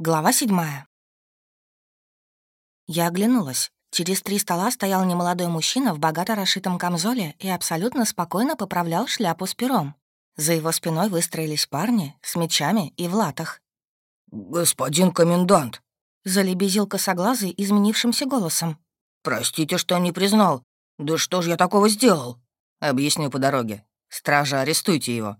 Глава седьмая. Я оглянулась. Через три стола стоял немолодой мужчина в богато расшитом камзоле и абсолютно спокойно поправлял шляпу с пером. За его спиной выстроились парни с мечами и в латах. «Господин комендант!» — залебезил косоглазый изменившимся голосом. «Простите, что не признал. Да что ж я такого сделал?» «Объясню по дороге. Стража, арестуйте его».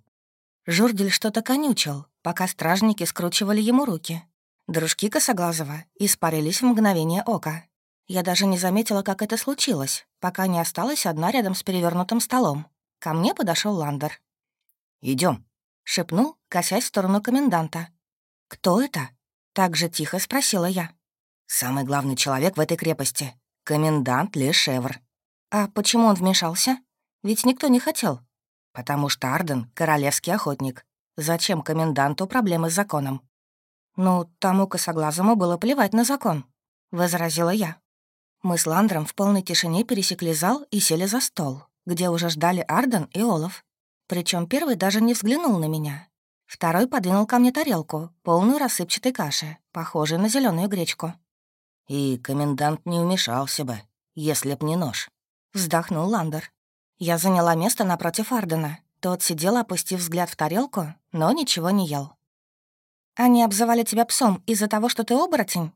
Журдель что-то конючил, пока стражники скручивали ему руки. Дружки Косоглазого испарились в мгновение ока. Я даже не заметила, как это случилось, пока не осталась одна рядом с перевернутым столом. Ко мне подошел Ландер. Идем, шепнул, косясь в сторону коменданта. «Кто это?» — так же тихо спросила я. «Самый главный человек в этой крепости. Комендант Лешевр». «А почему он вмешался? Ведь никто не хотел». «Потому что Арден — королевский охотник. Зачем коменданту проблемы с законом?» «Ну, тому косоглазому было плевать на закон», — возразила я. Мы с Ландром в полной тишине пересекли зал и сели за стол, где уже ждали Арден и Олаф. Причем первый даже не взглянул на меня. Второй подвинул ко мне тарелку, полную рассыпчатой каши, похожей на зеленую гречку. «И комендант не вмешался бы, если б не нож», — вздохнул Ландер. Я заняла место напротив Ардена. Тот сидел, опустив взгляд в тарелку, но ничего не ел. Они обзывали тебя псом из-за того, что ты оборотень?»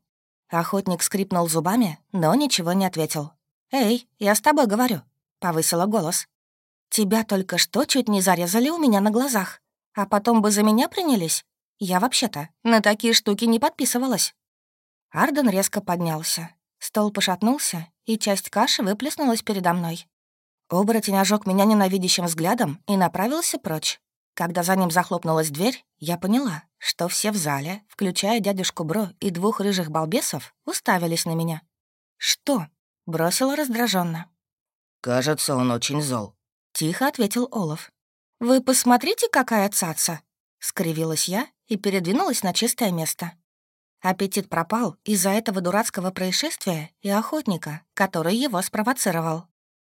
Охотник скрипнул зубами, но ничего не ответил. «Эй, я с тобой говорю», — повысила голос. «Тебя только что чуть не зарезали у меня на глазах, а потом бы за меня принялись. Я вообще-то на такие штуки не подписывалась». Арден резко поднялся. Стол пошатнулся, и часть каши выплеснулась передо мной. Оборотень ожег меня ненавидящим взглядом и направился прочь. Когда за ним захлопнулась дверь, я поняла, что все в зале, включая дядюшку Бро и двух рыжих балбесов, уставились на меня. «Что?» — бросила раздраженно. «Кажется, он очень зол», — тихо ответил Олаф. «Вы посмотрите, какая цаца!» — скривилась я и передвинулась на чистое место. Аппетит пропал из-за этого дурацкого происшествия и охотника, который его спровоцировал.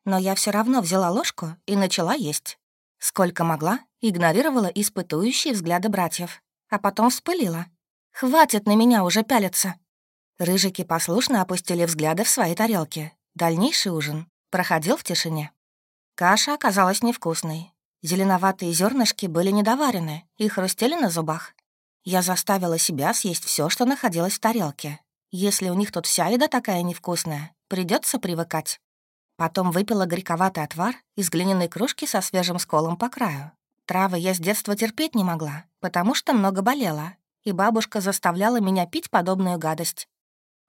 Но я все равно взяла ложку и начала есть. Сколько могла, игнорировала испытующие взгляды братьев, а потом вспылила. «Хватит на меня уже пялиться!» Рыжики послушно опустили взгляды в свои тарелки. Дальнейший ужин проходил в тишине. Каша оказалась невкусной. Зеленоватые зернышки были недоварены и хрустели на зубах. Я заставила себя съесть все, что находилось в тарелке. Если у них тут вся еда такая невкусная, придется привыкать. Потом выпила горьковатый отвар из глиняной кружки со свежим сколом по краю. Травы я с детства терпеть не могла, потому что много болела, и бабушка заставляла меня пить подобную гадость.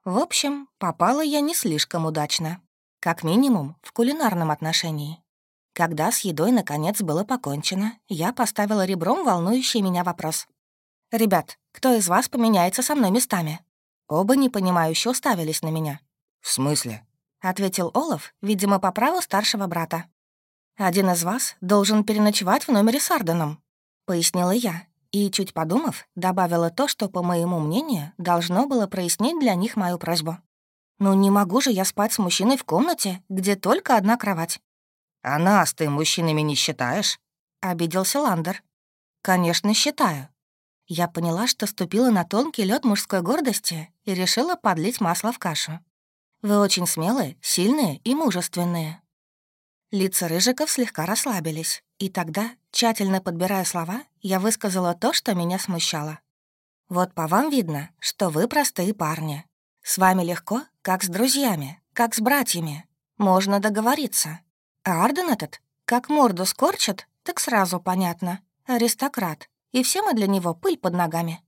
В общем, попала я не слишком удачно. Как минимум, в кулинарном отношении. Когда с едой наконец было покончено, я поставила ребром волнующий меня вопрос. «Ребят, кто из вас поменяется со мной местами?» Оба непонимающе уставились на меня. «В смысле?» — ответил Олаф, видимо, по праву старшего брата. «Один из вас должен переночевать в номере с Арденом», — пояснила я, и, чуть подумав, добавила то, что, по моему мнению, должно было прояснить для них мою просьбу. «Ну не могу же я спать с мужчиной в комнате, где только одна кровать». «А нас ты мужчинами не считаешь?» — обиделся Ландер. «Конечно, считаю». Я поняла, что ступила на тонкий лед мужской гордости и решила подлить масло в кашу. Вы очень смелые, сильные и мужественные». Лица Рыжиков слегка расслабились, и тогда, тщательно подбирая слова, я высказала то, что меня смущало. «Вот по вам видно, что вы простые парни. С вами легко, как с друзьями, как с братьями. Можно договориться. А Арден этот, как морду скорчит, так сразу понятно. Аристократ, и все мы для него пыль под ногами».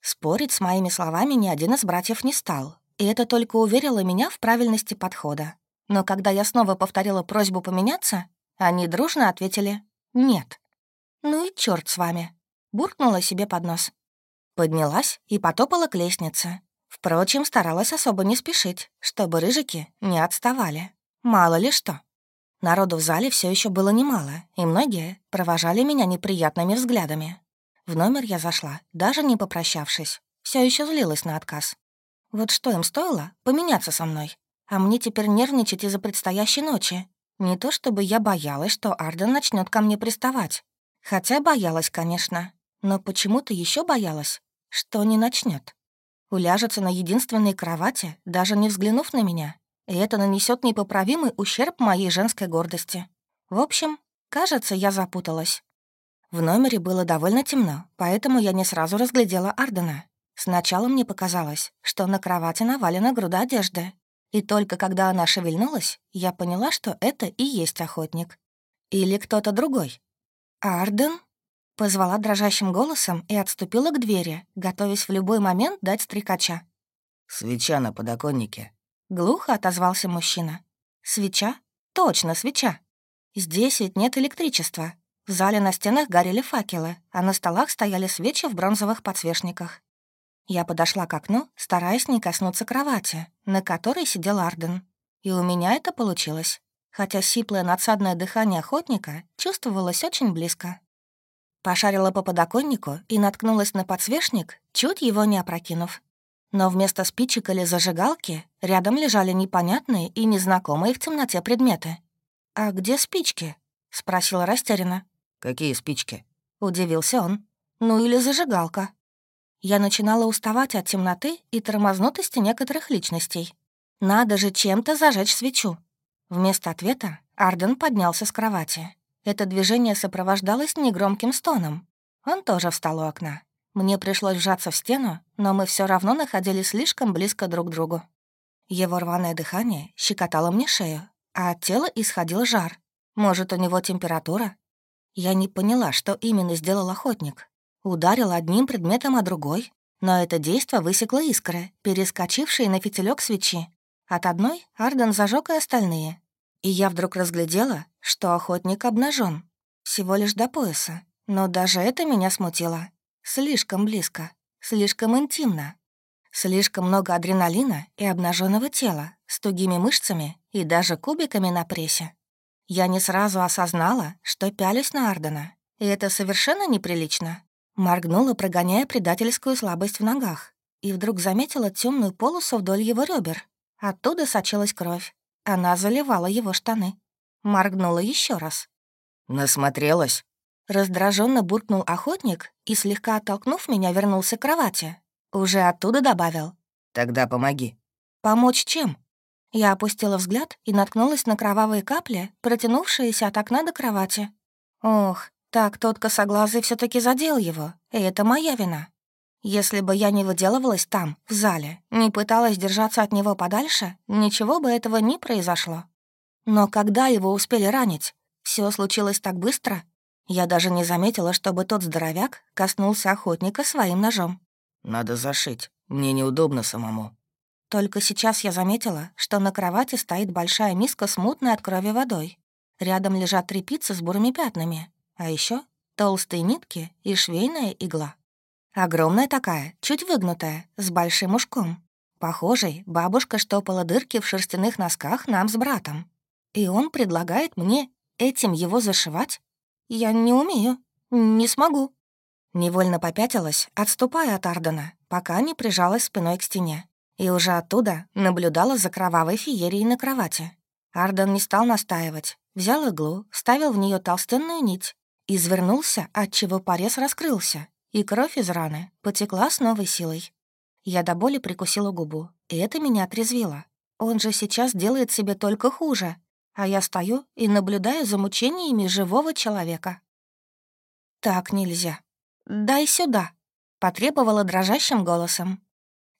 Спорить с моими словами ни один из братьев не стал, и это только уверило меня в правильности подхода. Но когда я снова повторила просьбу поменяться, они дружно ответили «нет». «Ну и черт с вами», — буркнула себе под нос. Поднялась и потопала к лестнице. Впрочем, старалась особо не спешить, чтобы рыжики не отставали. Мало ли что. Народу в зале все еще было немало, и многие провожали меня неприятными взглядами. В номер я зашла, даже не попрощавшись. Все еще злилась на отказ. Вот что им стоило поменяться со мной. А мне теперь нервничать из-за предстоящей ночи. Не то чтобы я боялась, что Арден начнет ко мне приставать. Хотя боялась, конечно. Но почему-то еще боялась, что не начнет. Уляжется на единственной кровати, даже не взглянув на меня. И это нанесет непоправимый ущерб моей женской гордости. В общем, кажется, я запуталась. В номере было довольно темно, поэтому я не сразу разглядела Ардена. Сначала мне показалось, что на кровати навалена груда одежды. И только когда она шевельнулась, я поняла, что это и есть охотник. Или кто-то другой. «Арден?» Позвала дрожащим голосом и отступила к двери, готовясь в любой момент дать стрекача. «Свеча на подоконнике». Глухо отозвался мужчина. «Свеча? Точно, свеча. Здесь ведь нет электричества. В зале на стенах горели факелы, а на столах стояли свечи в бронзовых подсвечниках. Я подошла к окну, стараясь не коснуться кровати, на которой сидел Арден. И у меня это получилось, хотя сиплое надсадное дыхание охотника чувствовалось очень близко. Пошарила по подоконнику и наткнулась на подсвечник, чуть его не опрокинув. Но вместо спичек или зажигалки рядом лежали непонятные и незнакомые в темноте предметы. «А где спички?» — спросила растерянно. «Какие спички?» — удивился он. «Ну или зажигалка». Я начинала уставать от темноты и тормознутости некоторых личностей. Надо же чем-то зажечь свечу. Вместо ответа Арден поднялся с кровати. Это движение сопровождалось негромким стоном. Он тоже встал у окна. Мне пришлось вжаться в стену, но мы все равно находились слишком близко друг к другу. Его рваное дыхание щекотало мне шею, а от тела исходил жар. Может, у него температура? Я не поняла, что именно сделал охотник. Ударил одним предметом, а другой. Но это действо высекло искры, перескочившие на фитилек свечи. От одной Арден зажег и остальные, и я вдруг разглядела, что охотник обнажен, всего лишь до пояса. Но даже это меня смутило. Слишком близко, слишком интимно. Слишком много адреналина и обнаженного тела, с тугими мышцами и даже кубиками на прессе. Я не сразу осознала, что пялюсь на Ардена, и это совершенно неприлично. Моргнула, прогоняя предательскую слабость в ногах, и вдруг заметила темную полосу вдоль его ребер. Оттуда сочилась кровь. Она заливала его штаны. Моргнула еще раз. «Насмотрелась?» Раздраженно буркнул охотник и, слегка оттолкнув меня, вернулся к кровати. Уже оттуда добавил. «Тогда помоги». «Помочь чем?» Я опустила взгляд и наткнулась на кровавые капли, протянувшиеся от окна до кровати. Ох, так тот косоглазый все таки задел его, и это моя вина. Если бы я не выделывалась там, в зале, не пыталась держаться от него подальше, ничего бы этого не произошло. Но когда его успели ранить? Все случилось так быстро. Я даже не заметила, чтобы тот здоровяк коснулся охотника своим ножом. «Надо зашить. Мне неудобно самому». Только сейчас я заметила, что на кровати стоит большая миска с мутной от крови водой. Рядом лежат тряпицы с бурыми пятнами, а еще толстые нитки и швейная игла. Огромная такая, чуть выгнутая, с большим ушком. Похожей, бабушка штопала дырки в шерстяных носках нам с братом. И он предлагает мне этим его зашивать? Я не умею, не смогу. Невольно попятилась, отступая от Ардена, пока не прижалась спиной к стене. И уже оттуда наблюдала за кровавой феерией на кровати. Арден не стал настаивать. Взял иглу, вставил в нее толстенную нить, извернулся, отчего порез раскрылся, и кровь из раны потекла с новой силой. Я до боли прикусила губу, и это меня отрезвило. Он же сейчас делает себе только хуже, а я стою и наблюдаю за мучениями живого человека. «Так нельзя. Дай сюда», — потребовала дрожащим голосом.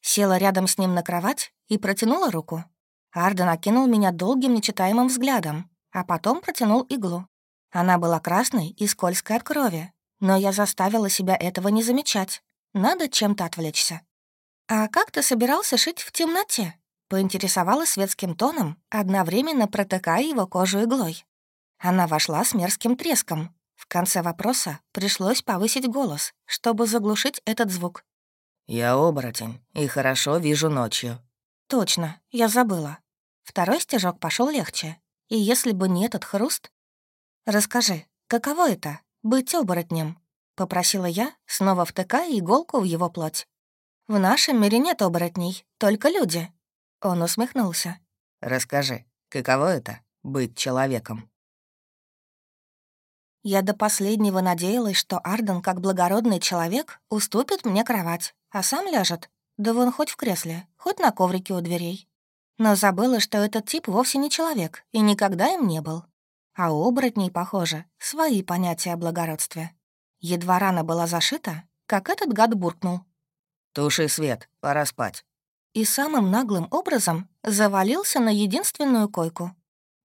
Села рядом с ним на кровать и протянула руку. Арден окинул меня долгим нечитаемым взглядом, а потом протянул иглу. Она была красной и скользкой от крови, но я заставила себя этого не замечать. Надо чем-то отвлечься. «А как ты собирался шить в темноте?» — поинтересовалась светским тоном, одновременно протыкая его кожу иглой. Она вошла с мерзким треском. В конце вопроса пришлось повысить голос, чтобы заглушить этот звук. «Я оборотень и хорошо вижу ночью». «Точно, я забыла». Второй стежок пошел легче. И если бы не этот хруст... «Расскажи, каково это быть оборотнем», — попросила я, снова втыкая иголку в его плоть. «В нашем мире нет оборотней, только люди». Он усмехнулся. «Расскажи, каково это — быть человеком?» Я до последнего надеялась, что Арден, как благородный человек, уступит мне кровать, а сам ляжет. Да вон хоть в кресле, хоть на коврике у дверей. Но забыла, что этот тип вовсе не человек и никогда им не был. А у оборотней, похоже, свои понятия о благородстве. Едва рана была зашита, как этот гад буркнул. «Туши свет, пора спать». И самым наглым образом завалился на единственную койку.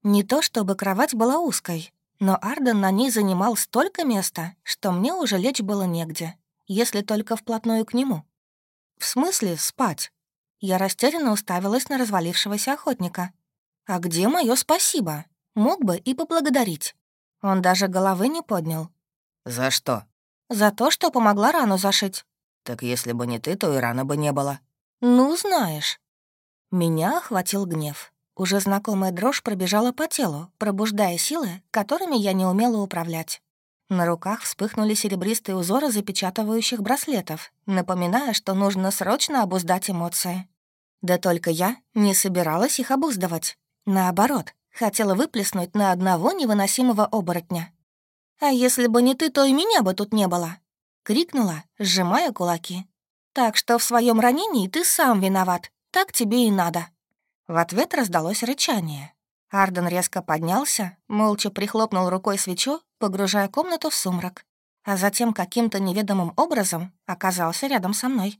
Не то чтобы кровать была узкой, но Арден на ней занимал столько места, что мне уже лечь было негде, если только вплотную к нему. В смысле спать? Я растерянно уставилась на развалившегося охотника. «А где мое спасибо?» Мог бы и поблагодарить. Он даже головы не поднял. «За что?» «За то, что помогла рану зашить». «Так если бы не ты, то и раны бы не было». «Ну, знаешь». Меня охватил гнев. Уже знакомая дрожь пробежала по телу, пробуждая силы, которыми я не умела управлять. На руках вспыхнули серебристые узоры запечатывающих браслетов, напоминая, что нужно срочно обуздать эмоции. Да только я не собиралась их обуздывать. Наоборот, Хотела выплеснуть на одного невыносимого оборотня. «А если бы не ты, то и меня бы тут не было!» — крикнула, сжимая кулаки. «Так что в своем ранении ты сам виноват, так тебе и надо». В ответ раздалось рычание. Арден резко поднялся, молча прихлопнул рукой свечу, погружая комнату в сумрак, а затем каким-то неведомым образом оказался рядом со мной.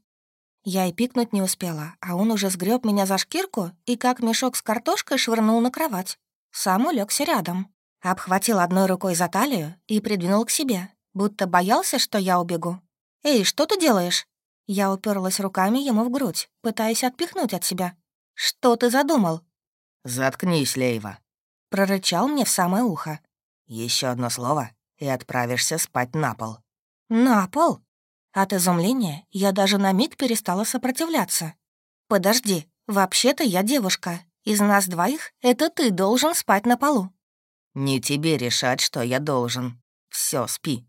Я и пикнуть не успела, а он уже сгреб меня за шкирку и как мешок с картошкой швырнул на кровать. Сам улегся рядом, обхватил одной рукой за талию и придвинул к себе, будто боялся, что я убегу. «Эй, что ты делаешь?» Я уперлась руками ему в грудь, пытаясь отпихнуть от себя. «Что ты задумал?» «Заткнись, Лейва», — прорычал мне в самое ухо. Еще одно слово, и отправишься спать на пол». «На пол?» От изумления я даже на миг перестала сопротивляться. «Подожди, вообще-то я девушка. Из нас двоих это ты должен спать на полу». «Не тебе решать, что я должен. Все, спи».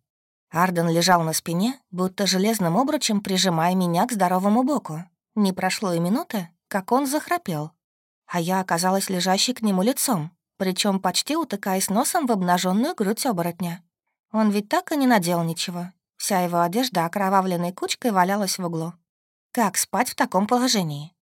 Арден лежал на спине, будто железным обручем прижимая меня к здоровому боку. Не прошло и минуты, как он захрапел. А я оказалась лежащей к нему лицом, причем почти утыкаясь носом в обнаженную грудь оборотня. Он ведь так и не надел ничего, Вся его одежда окровавленной кучкой валялась в углу. Как спать в таком положении?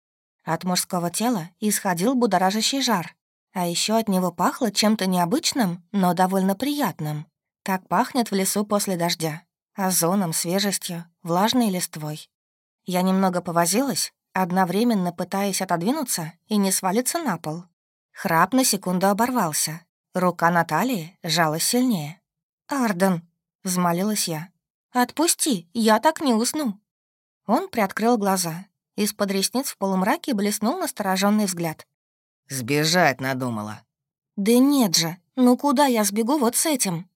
От мужского тела исходил будоражащий жар, а еще от него пахло чем-то необычным, но довольно приятным. Так пахнет в лесу после дождя. Озоном, свежестью, влажной листвой. Я немного повозилась, одновременно пытаясь отодвинуться и не свалиться на пол. Храп на секунду оборвался. Рука Натальи жалась сильнее. «Арден!» — взмолилась я. «Отпусти, я так не усну». Он приоткрыл глаза. Из-под ресниц в полумраке блеснул настороженный взгляд. «Сбежать надумала». «Да нет же, ну куда я сбегу вот с этим?»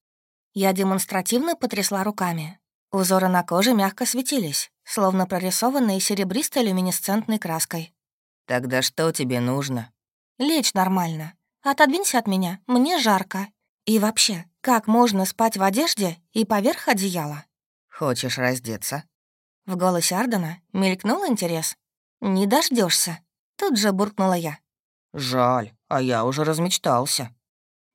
Я демонстративно потрясла руками. Узоры на коже мягко светились, словно прорисованные серебристой люминесцентной краской. «Тогда что тебе нужно?» «Лечь нормально. Отодвинься от меня, мне жарко. И вообще, как можно спать в одежде и поверх одеяла?» «Хочешь раздеться?» В голосе Ардена мелькнул интерес. «Не дождешься. Тут же буркнула я. «Жаль, а я уже размечтался».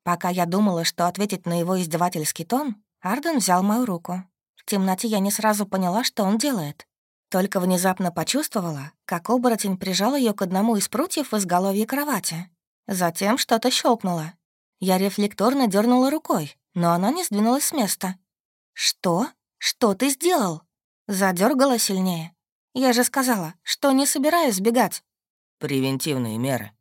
Пока я думала, что ответить на его издевательский тон, Арден взял мою руку. В темноте я не сразу поняла, что он делает. Только внезапно почувствовала, как оборотень прижал ее к одному из прутьев в изголовье кровати. Затем что-то щелкнуло. Я рефлекторно дернула рукой, но она не сдвинулась с места. «Что?» «Что ты сделал?» Задергала сильнее. «Я же сказала, что не собираюсь сбегать». «Превентивные меры».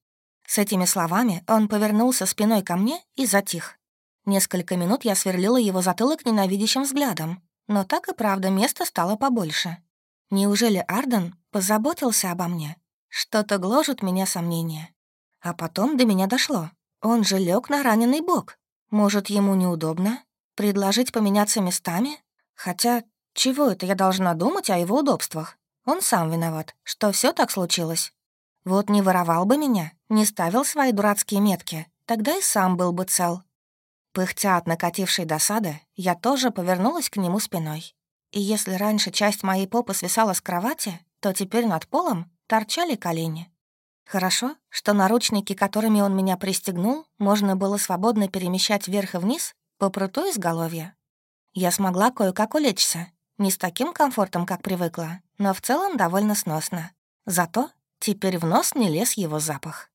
С этими словами он повернулся спиной ко мне и затих. Несколько минут я сверлила его затылок ненавидящим взглядом, но так и правда места стало побольше. Неужели Арден позаботился обо мне? Что-то гложет меня сомнения. А потом до меня дошло. Он же лег на раненый бок. Может, ему неудобно? Предложить поменяться местами? Хотя, чего это я должна думать о его удобствах? Он сам виноват, что все так случилось. Вот не воровал бы меня, не ставил свои дурацкие метки, тогда и сам был бы цел. Пыхтя от накатившей досады, я тоже повернулась к нему спиной. И если раньше часть моей попы свисала с кровати, то теперь над полом торчали колени. Хорошо, что наручники, которыми он меня пристегнул, можно было свободно перемещать вверх и вниз по прутой изголовья. Я смогла кое-как улечься, Не с таким комфортом, как привыкла, но в целом довольно сносно. Зато теперь в нос не лез его запах.